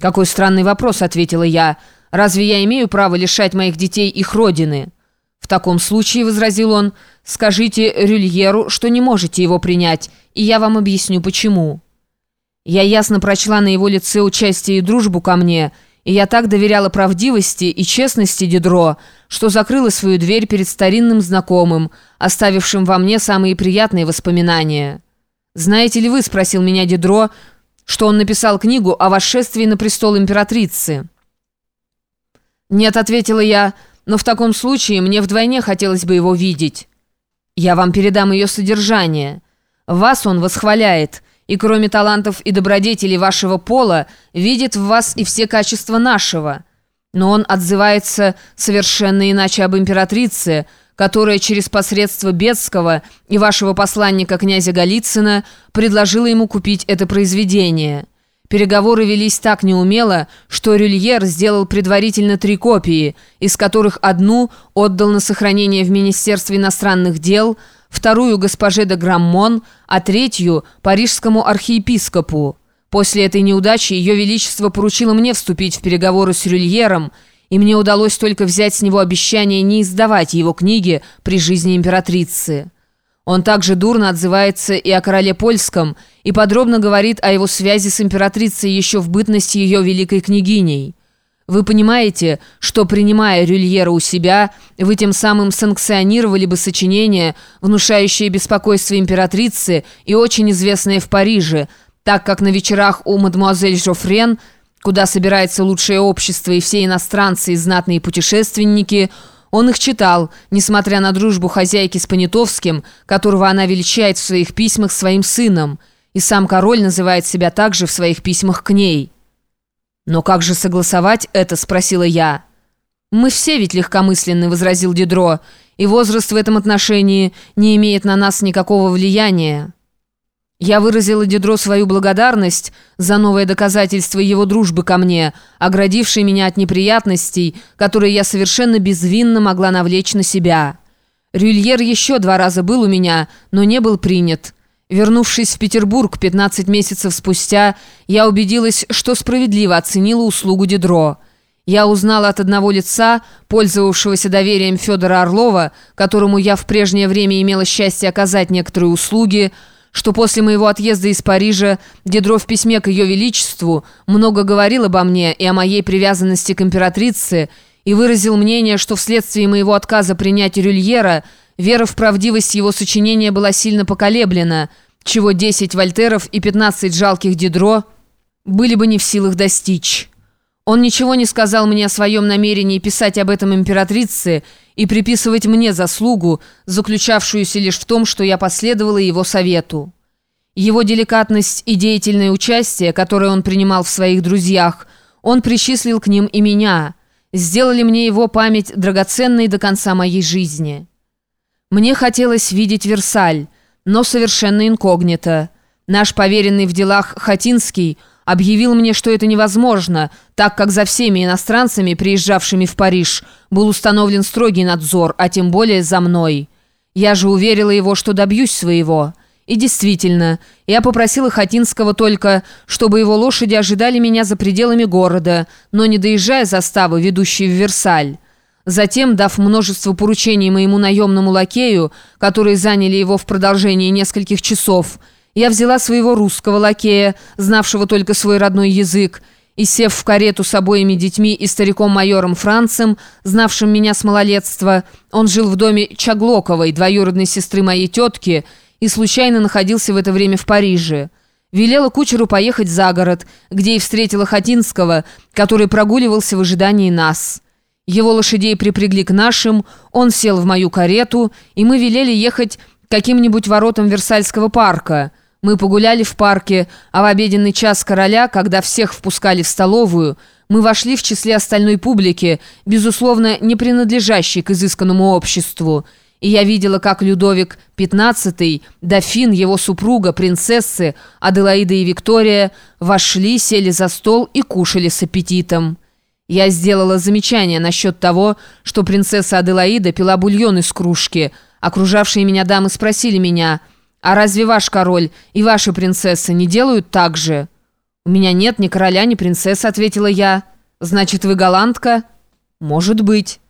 «Какой странный вопрос», — ответила я. «Разве я имею право лишать моих детей их родины?» «В таком случае», — возразил он, — «скажите Рюльеру, что не можете его принять, и я вам объясню, почему». Я ясно прочла на его лице участие и дружбу ко мне, и я так доверяла правдивости и честности Дидро, что закрыла свою дверь перед старинным знакомым, оставившим во мне самые приятные воспоминания. «Знаете ли вы, — спросил меня Дидро, — что он написал книгу о восшествии на престол императрицы?» «Нет», — ответила я, — «но в таком случае мне вдвойне хотелось бы его видеть. Я вам передам ее содержание. Вас он восхваляет, и кроме талантов и добродетелей вашего пола, видит в вас и все качества нашего. Но он отзывается совершенно иначе об императрице, — которая через посредство Бедского и вашего посланника князя Голицына предложила ему купить это произведение. Переговоры велись так неумело, что Рюльер сделал предварительно три копии, из которых одну отдал на сохранение в Министерстве иностранных дел, вторую госпоже де Граммон, а третью – парижскому архиепископу. После этой неудачи Ее Величество поручило мне вступить в переговоры с Рюльером – и мне удалось только взять с него обещание не издавать его книги при жизни императрицы. Он также дурно отзывается и о короле польском, и подробно говорит о его связи с императрицей еще в бытности ее великой княгиней. Вы понимаете, что, принимая Рюльера у себя, вы тем самым санкционировали бы сочинение, внушающее беспокойство императрицы и очень известное в Париже, так как на вечерах у мадемуазель Жофрен – куда собирается лучшее общество и все иностранцы и знатные путешественники, он их читал, несмотря на дружбу хозяйки с Понятовским, которого она величает в своих письмах своим сыном, и сам король называет себя также в своих письмах к ней. «Но как же согласовать это?» – спросила я. «Мы все ведь легкомысленны», – возразил Дидро, «и возраст в этом отношении не имеет на нас никакого влияния». Я выразила Дедро свою благодарность за новое доказательство его дружбы ко мне, оградившей меня от неприятностей, которые я совершенно безвинно могла навлечь на себя. Рюльер еще два раза был у меня, но не был принят. Вернувшись в Петербург 15 месяцев спустя, я убедилась, что справедливо оценила услугу Дедро. Я узнала от одного лица, пользовавшегося доверием Федора Орлова, которому я в прежнее время имела счастье оказать некоторые услуги, что после моего отъезда из Парижа Дедро в письме к Ее Величеству много говорил обо мне и о моей привязанности к императрице и выразил мнение, что вследствие моего отказа принять Рюльера вера в правдивость его сочинения была сильно поколеблена, чего 10 Вольтеров и 15 жалких Дедро были бы не в силах достичь. Он ничего не сказал мне о своем намерении писать об этом императрице и приписывать мне заслугу, заключавшуюся лишь в том, что я последовала его совету. Его деликатность и деятельное участие, которое он принимал в своих друзьях, он причислил к ним и меня, сделали мне его память драгоценной до конца моей жизни. Мне хотелось видеть Версаль, но совершенно инкогнито. Наш поверенный в делах Хатинский – объявил мне, что это невозможно, так как за всеми иностранцами, приезжавшими в Париж, был установлен строгий надзор, а тем более за мной. Я же уверила его, что добьюсь своего. И действительно, я попросила Хатинского только, чтобы его лошади ожидали меня за пределами города, но не доезжая заставы, ведущей в Версаль. Затем, дав множество поручений моему наемному лакею, которые заняли его в продолжении нескольких часов, я взяла своего русского лакея, знавшего только свой родной язык, и, сев в карету с обоими детьми и стариком-майором Францем, знавшим меня с малолетства, он жил в доме Чаглоковой, двоюродной сестры моей тетки, и случайно находился в это время в Париже. Велела кучеру поехать за город, где и встретила Хатинского, который прогуливался в ожидании нас. Его лошадей припрягли к нашим, он сел в мою карету, и мы велели ехать каким-нибудь воротам Версальского парка – мы погуляли в парке, а в обеденный час короля, когда всех впускали в столовую, мы вошли в числе остальной публики, безусловно, не принадлежащей к изысканному обществу. И я видела, как Людовик XV, дофин, его супруга, принцессы, Аделаида и Виктория, вошли, сели за стол и кушали с аппетитом. Я сделала замечание насчет того, что принцесса Аделаида пила бульон из кружки. Окружавшие меня дамы спросили меня – «А разве ваш король и ваши принцессы не делают так же?» «У меня нет ни короля, ни принцессы», — ответила я. «Значит, вы голландка?» «Может быть».